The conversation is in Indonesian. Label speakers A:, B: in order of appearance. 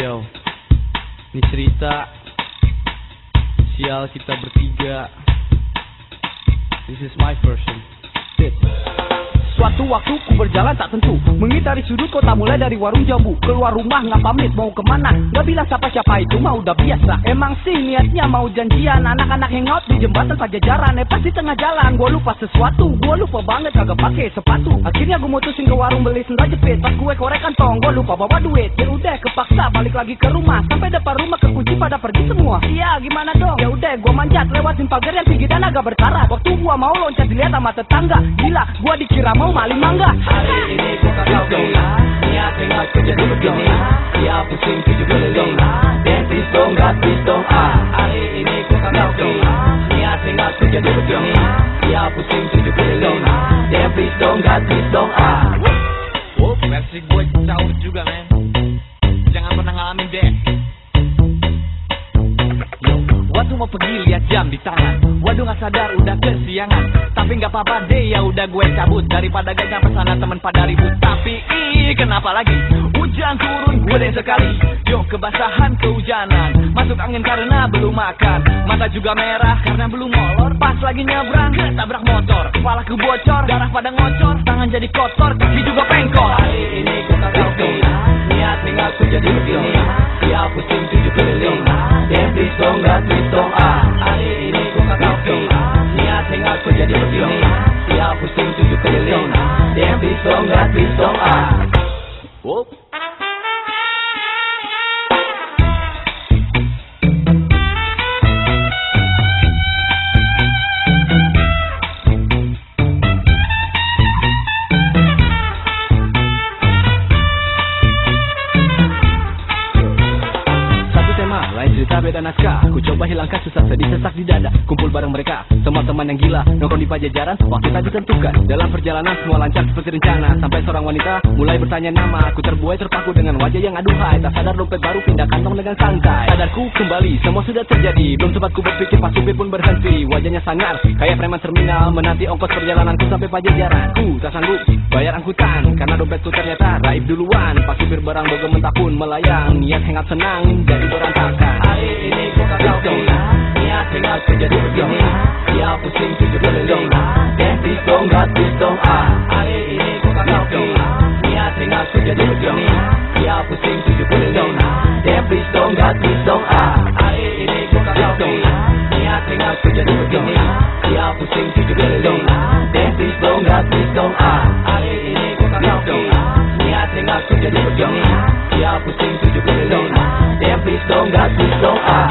A: Yo, ini cerita sial kita bertiga. This is my version. Sit.
B: Suatu waktu ku berjalan tak tentu. Mengitari sudut kota mulai dari warung jambu. Keluar rumah nggak pamit mau ke mana? Nggak bilang siapa-siapa itu mah udah biasa. Emang sih niatnya mau janjian Anak-anak hangout di jembatan pajajaran. Eh pas di tengah jalan gua lupa sesuatu. Gua lupa banget kagak pakai sepatu. Akhirnya gua mutusin ke warung beli sendal jepit. Pas gue korek kantong gua lupa bawa duit. Ya udah kepaksa balik lagi ke rumah. Sampai depan rumah kekunci pada pergi semua. Iya gimana dong? Ya udah gua manjat lewatin pagar yang tinggi dan agak berkarat. Waktu gua mau loncat dilihat sama tetangga. Gila gua dikira mau maling mangga.
C: Hari ini gua kagak gila Niat hangout kerja di begini. Ya pusing tujuh keliling please dong, please dong ah. Hari ini gua kagak gila Niat hangout kerja di begini. Ya pusing tujuh keliling please dong, please dong ah.
D: Oh, versi gue caur juga, men. Jangan pernah ngalamin deh. Mau pergi lihat jam di tangan. Waduh nggak sadar udah kesiangan. Tapi nggak apa-apa deh ya udah gue cabut daripada gak nyampe sana temen pada ribut. Tapi ih kenapa lagi? Hujan turun gue deh sekali. Yo kebasahan kehujanan. Masuk angin karena belum makan. Mata juga merah karena belum molor. Pas lagi nyebrang ketabrak motor. Kepala ku bocor, darah pada ngocor. Tangan jadi kotor, kaki juga pengkor.
C: Hari ini gua kagak gila Niat hangout kerja di begini Ya pusing tujuh keliling
A: gratuito a. lain cerita beda naskah Ku coba hilangkan susah sedih sesak di dada. Kumpul bareng mereka, semua teman yang gila. Nongkrong di pajajaran, waktu tak ditentukan Dalam perjalanan semua lancar seperti rencana. Sampai seorang wanita mulai bertanya nama. Aku terbuai terpaku dengan wajah yang aduhai. Tak sadar dompet baru pindah kantong dengan santai. Sadarku kembali, semua sudah terjadi. Belum sempat ku berpikir pas supir pun berhenti. Wajahnya sangar, kayak preman terminal. Menanti ongkos perjalananku sampai pajajaran. Ku tak sanggup bayar angkutan Karena dompetku ternyata raib duluan. Pas supir barang bergementak pun melayang. Niat hangat senang, jadi berantakan.
C: Hari ini gua kagak gila Niat hangout kerja di begini Ya pusing tujuh keliling Dan please dong, please dong ah. Hari ini gua kagak gila Niat hangout kerja di begini Ya pusing tujuh keliling Dan please dong, please dong ah hangout kerja di begini